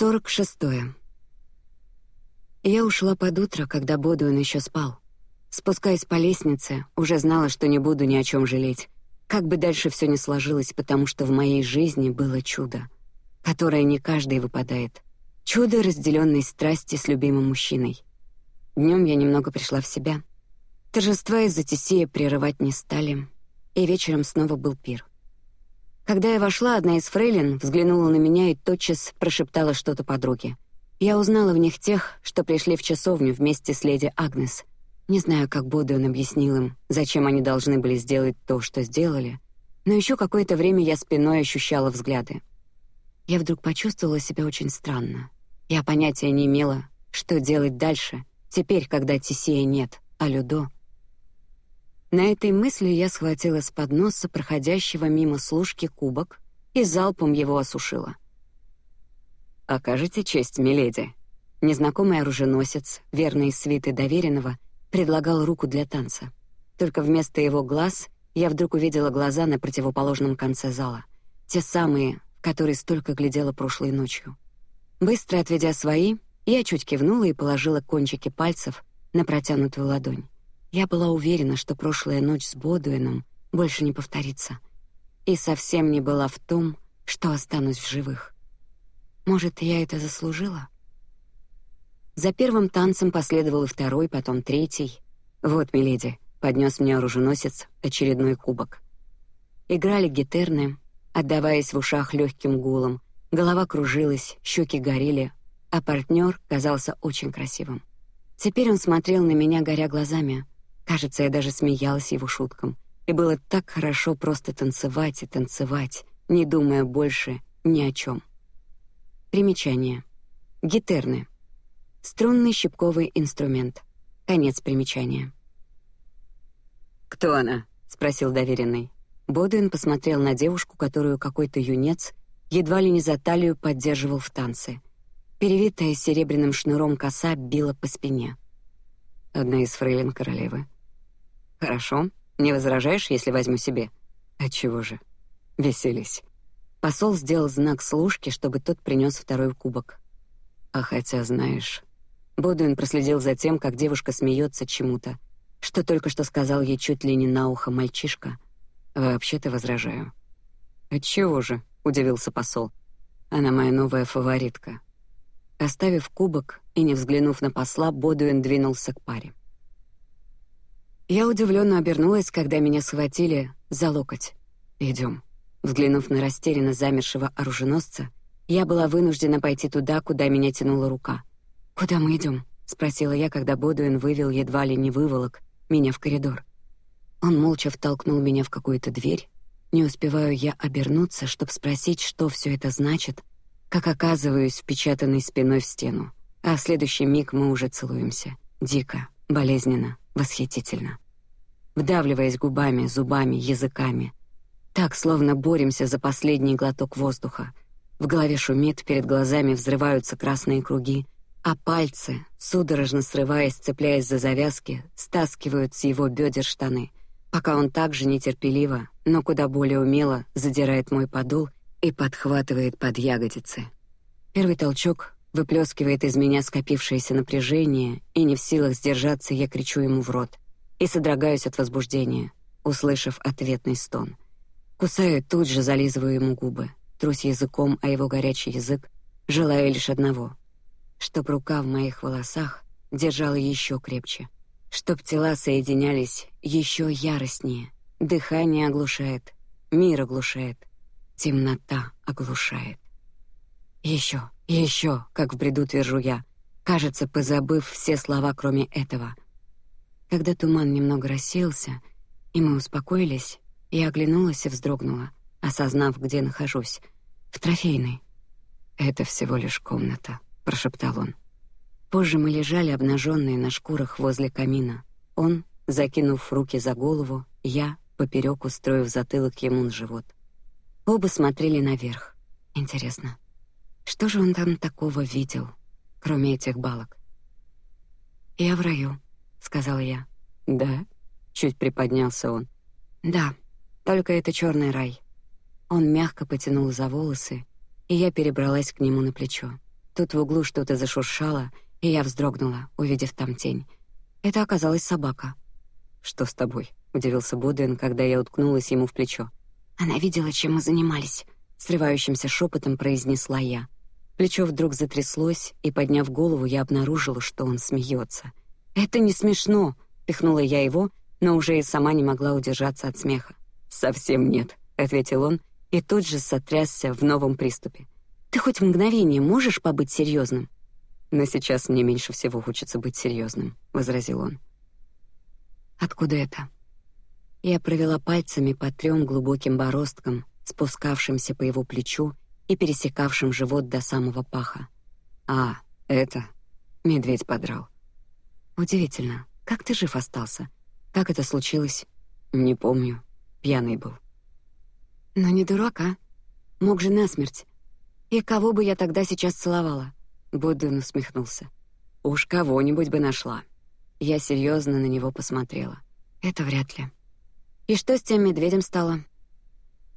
Сорок шестое. Я ушла под утро, когда Бодуин еще спал. Спускаясь по лестнице, уже знала, что не буду ни о чем жалеть, как бы дальше все не сложилось, потому что в моей жизни было чудо, которое не каждый выпадает. Чудо разделенной страсти с любимым мужчиной. Днем я немного пришла в себя. Торжества из-за Тесея прерывать не стали, и вечером снова был пир. Когда я вошла, одна из фрейлин взглянула на меня и тотчас прошептала что-то подруге. Я узнала в них тех, что пришли в часовню вместе с леди Агнес. Не знаю, как Бодуэн объяснил им, зачем они должны были сделать то, что сделали, но еще какое-то время я спиной ощущала взгляды. Я вдруг почувствовала себя очень странно. Я понятия не имела, что делать дальше. Теперь, когда Тисея нет, а Людо на этой мысли я схватила с подноса проходящего мимо служки кубок и залпом его осушила. Окажите честь, миледи. Незнакомый оруженосец, верный свиты доверенного, предлагал руку для танца. Только вместо его глаз я вдруг увидела глаза на противоположном конце зала, те самые, в которые столько глядела прошлой ночью. Быстро отведя свои, я чуть кивнула и положила кончики пальцев на протянутую ладонь. Я была уверена, что прошлая ночь с Бодуином больше не повторится, и совсем не была в том, что останусь в живых. Может, я это заслужила? За первым танцем последовал и второй, потом третий. Вот, миледи, поднес мне оруженосец очередной кубок. Играли гитерны, отдаваясь в ушах легким гулом. Голова кружилась, щеки горели, а партнер казался очень красивым. Теперь он смотрел на меня, горя глазами, Кажется, я даже смеялась его шуткам. И было так хорошо просто танцевать и танцевать, не думая больше ни о чем. Примечание. Гитерны. Струнный щипковый инструмент. Конец примечания. Кто она? спросил доверенный. Бодуин посмотрел на девушку, которую какой-то юнец едва ли не за талию поддерживал в танце. Перевитая серебряным шнуром коса била по спине. Одна из фрейлин королевы. Хорошо. Не возражаешь, если возьму себе? А чего же? Веселись. Посол сделал знак служке, чтобы тот принес второй кубок. А хотя знаешь, Бодуин проследил за тем, как девушка смеется чему-то, что только что сказал ей чуть ли не на ухо мальчишка. Вообще-то возражаю. От чего же? удивился посол. Она моя новая фаворитка. Оставив кубок и не взглянув на посла, Бодуин двинулся к паре. Я удивленно обернулась, когда меня схватили за локоть. Идем. Взглянув на растерянно замершего оруженосца, я была вынуждена пойти туда, куда меня тянула рука. Куда мы идем? спросила я, когда Бодуин вывел едва ли не выволок меня в коридор. Он молча втолкнул меня в какую-то дверь. Не успеваю я обернуться, чтобы спросить, что все это значит, как оказываюсь впечатанной спиной в стену. А в следующий миг мы уже целуемся, дико, болезненно, восхитительно. Вдавливаясь губами, зубами, языками, так словно боремся за последний глоток воздуха. В голове шумит, перед глазами взрываются красные круги, а пальцы, судорожно срываясь, цепляясь за завязки, стаскивают с его бедер штаны, пока он также нетерпеливо, но куда более умело задирает мой подол и подхватывает под ягодицы. Первый толчок выплескивает из меня скопившееся напряжение, и не в силах сдержаться, я кричу ему в рот и содрогаюсь от возбуждения, услышав ответный стон. Кусаю тут же зализываю ему губы, трусь языком о его горячий язык, желая лишь одного: чтоб рука в моих волосах держала еще крепче, чтоб тела соединялись еще яростнее. Дыхание оглушает, мир оглушает, темнота оглушает. Еще, еще, как в бреду твержу я, кажется, позабыв все слова, кроме этого. Когда туман немного рассеялся, и мы успокоились, я оглянулась и вздрогнула, осознав, где нахожусь. В трофейной. Это всего лишь комната, прошептал он. Позже мы лежали обнаженные на шкурах возле камина. Он, закинув руки за голову, я поперек устроив затылок ему на живот. Оба смотрели наверх. Интересно, что же он там такого видел, кроме этих балок? Я в раю, сказал я. Да, чуть приподнялся он. Да, только это черный рай. Он мягко потянул за волосы, и я перебралась к нему на плечо. Тут в углу что-то зашуршало, и я вздрогнула, увидев там тень. Это оказалась собака. Что с тобой? удивился Бодуин, когда я уткнулась ему в плечо. Она видела, чем мы занимались, срывающимся шепотом произнесла я. Плечо вдруг затряслось, и подняв голову, я обнаружила, что он смеется. Это не смешно, пихнула я его, но уже и сама не могла удержаться от смеха. Совсем нет, ответил он и тут же сотрясся в новом приступе. Ты хоть мгновение можешь побыть серьезным? Но сейчас мне меньше всего хочется быть серьезным, возразил он. Откуда это? Я провела пальцами по трем глубоким бороздкам, спускавшимся по его плечу и пересекавшим живот до самого паха. А, это медведь подрал. Удивительно, как ты жив остался? Как это случилось? Не помню. Пьяный был. Но не дурак, а? Мог же насмерть. И кого бы я тогда сейчас целовала? Буддин усмехнулся. Уж кого-нибудь бы нашла. Я серьезно на него посмотрела. Это вряд ли. И что с тем медведем стало?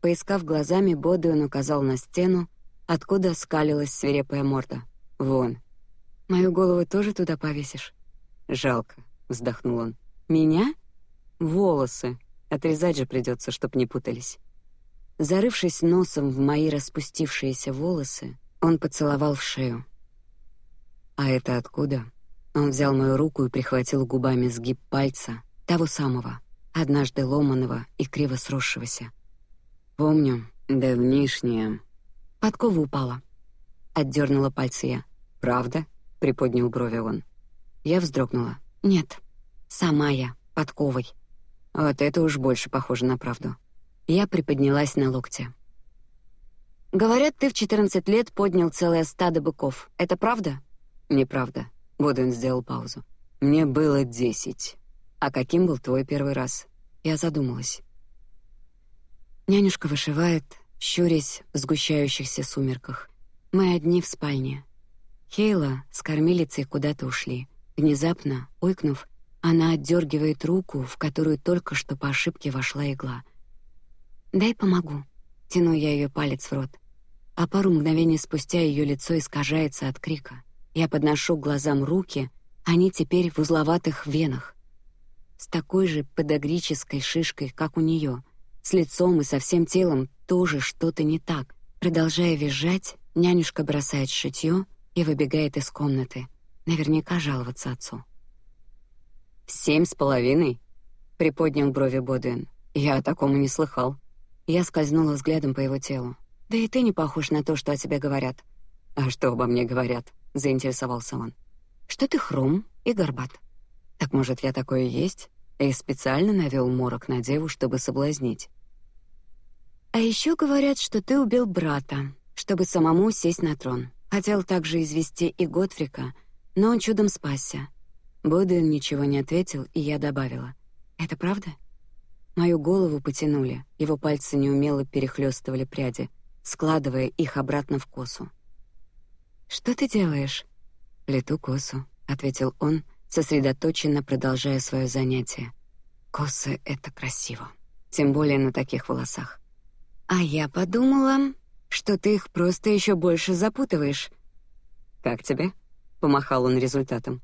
Поискав глазами, Бодуин указал на стену, откуда скалилась свирепая морда. Вон. Мою голову тоже туда повесишь? Жалко, вздохнул он. Меня? Волосы. Отрезать же придется, чтоб не путались. Зарывшись носом в мои распустившиеся волосы, он поцеловал в шею. А это откуда? Он взял мою руку и прихватил губами сгиб пальца, того самого, однажды ломаного и криво сросшегося. Помню, давнишнее. Подкова упала. Отдернула пальцы я. Правда? Приподнял брови он. Я вздрогнула. Нет, сама я подковой. Вот это уж больше похоже на правду. Я приподнялась на локте. Говорят, ты в 14 лет поднял целое стадо быков. Это правда? Неправда. Боден сделал паузу. Мне было десять. А каким был твой первый раз? Я задумалась. Нянюшка вышивает, щурясь в сгущающихся сумерках. Мы одни в спальне. Хейла с кормилицей куда-то ушли. Внезапно, ойкнув, она отдергивает руку, в которую только что по ошибке вошла игла. Дай помогу. Тяну я ее палец в рот, а пару мгновений спустя ее лицо искажается от крика. Я подношу к глазам руки, они теперь в узловатых венах, с такой же подагрической шишкой, как у нее, с лицом и со всем телом тоже что-то не так. Продолжая визжать, нянюшка бросает шитье и выбегает из комнаты, наверняка жаловаться отцу. Семь с половиной? Приподнял брови Бодуин. Я о таком и не слыхал. Я скользнула взглядом по его телу. Да и ты не похож на то, что о тебе говорят. А что обо мне говорят? Заинтересовался он. Что ты хром и горбат. Так может, я такое есть? И специально навел морок на деву, чтобы соблазнить. А еще говорят, что ты убил брата, чтобы самому сесть на трон. Хотел также извести и Готфрика, но он чудом спасся. Бодуин ничего не ответил, и я добавила: "Это правда?" Мою голову потянули, его пальцы неумело перехлестывали пряди, складывая их обратно в косу. Что ты делаешь? Плету косу, ответил он, сосредоточенно продолжая свое занятие. Косы — это красиво, тем более на таких волосах. А я подумала, что ты их просто еще больше запутываешь. Как тебе? Помахал он результатом.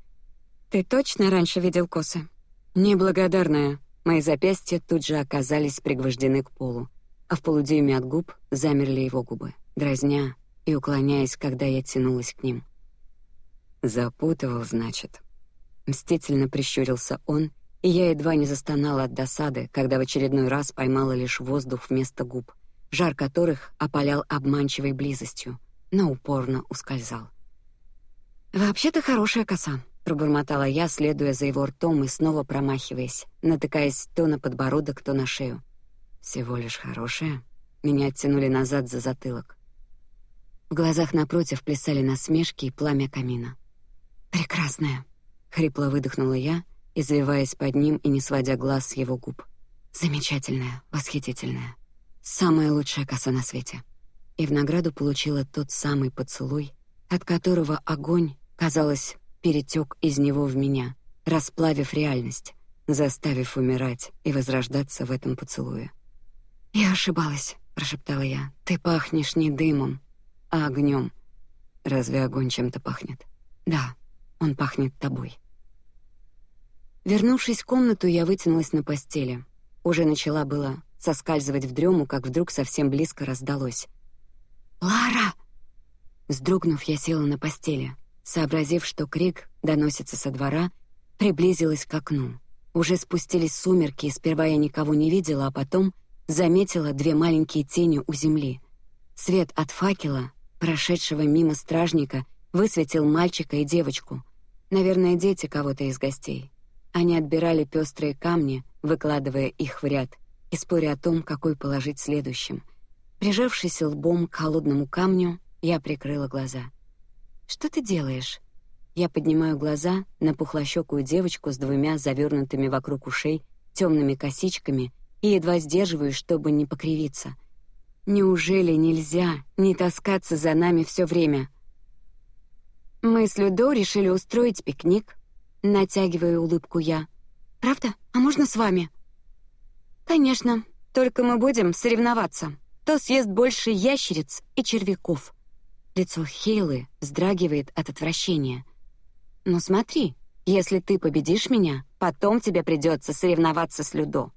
Ты точно раньше видел косы? Неблагодарная. Мои запястья тут же оказались пригвождены к полу, а в полудюйме от губ замерли его губы, дразня и уклоняясь, когда я тянулась к ним. Запутывал, значит. Мстительно прищурился он, и я едва не застонала от досады, когда в очередной раз поймала лишь воздух вместо губ, жар которых опалял обманчивой близостью, но упорно ускользал. Вообще-то хорошая коса, пробормотала я, следуя за его ртом и снова промахиваясь, натыкаясь то на подбородок, то на шею. Всего лишь хорошее. Меня оттянули назад за затылок. В глазах напротив плясали насмешки и пламя камина. Прекрасная, хрипло выдохнула я, извиваясь под ним и не сводя глаз с его губ. Замечательная, восхитительная, самая лучшая коса на свете. И в награду получила тот самый поцелуй, от которого огонь, казалось, перетек из него в меня, расплавив реальность, заставив умирать и возрождаться в этом поцелуе. Я ошибалась, прошептала я. Ты пахнешь не дымом, а огнем. Разве огонь чем-то пахнет? Да, он пахнет тобой. Вернувшись в комнату, я вытянулась на постели. Уже начала было соскальзывать в дрему, как вдруг совсем близко раздалось: "Лара!" Вздрогнув, я села на постели, сообразив, что крик доносится со двора, приблизилась к окну. Уже спустились сумерки, и сперва я никого не видела, а потом заметила две маленькие тени у земли. Свет от факела, прошедшего мимо стражника, высветил мальчика и девочку. Наверное, дети кого-то из гостей. Они отбирали пестрые камни, выкладывая их в ряд, и споря о том, какой положить следующим. Прижавшись лбом к холодному камню, я прикрыла глаза. Что ты делаешь? Я поднимаю глаза на пухлощекую девочку с двумя завернутыми вокруг ушей темными косичками и едва сдерживаюсь, чтобы не покривиться. Неужели нельзя не таскаться за нами все время? Мы с Людо решили устроить пикник. Натягиваю улыбку я. Правда? А можно с вами? Конечно. Только мы будем соревноваться. Кто съест больше ящериц и червяков? Лицо Хейлы вздрагивает от отвращения. Но смотри, если ты победишь меня, потом тебе придется соревноваться с Людо.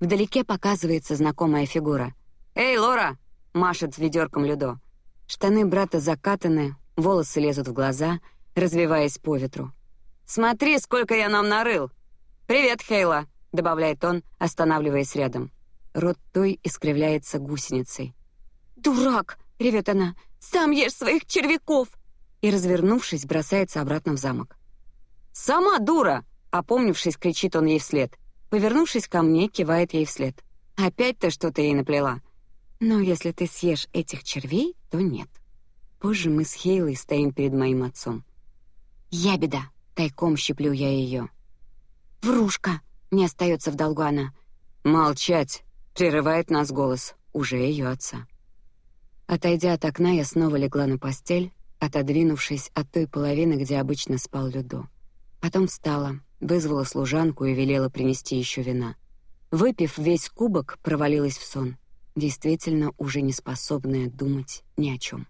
Вдалеке показывается знакомая фигура. Эй, Лора! машет ведерком Людо. Штаны брата закатаны, волосы лезут в глаза, развиваясь по ветру. Смотри, сколько я нам нарыл. Привет, Хейла, добавляет он, останавливаясь рядом. Рот той искривляется гусеницей. Дурак, ревет она. Сам ешь своих червяков и, развернувшись, бросается обратно в замок. «Сама дура!» — опомнившись, кричит он ей вслед. Повернувшись ко мне, кивает ей вслед. «Опять ты что-то ей наплела?» «Но если ты съешь этих червей, то нет». Позже мы с Хейлой стоим перед моим отцом. «Я беда!» — тайком щиплю я ее. «Врушка!» — не остается в долгу она. «Молчать!» — прерывает нас голос, уже ее отца. Отойдя от окна, я снова легла на постель, отодвинувшись от той половины, где обычно спал Людо. Потом встала, вызвала служанку и велела принести еще вина. Выпив весь кубок, провалилась в сон, действительно уже не способная думать ни о чем.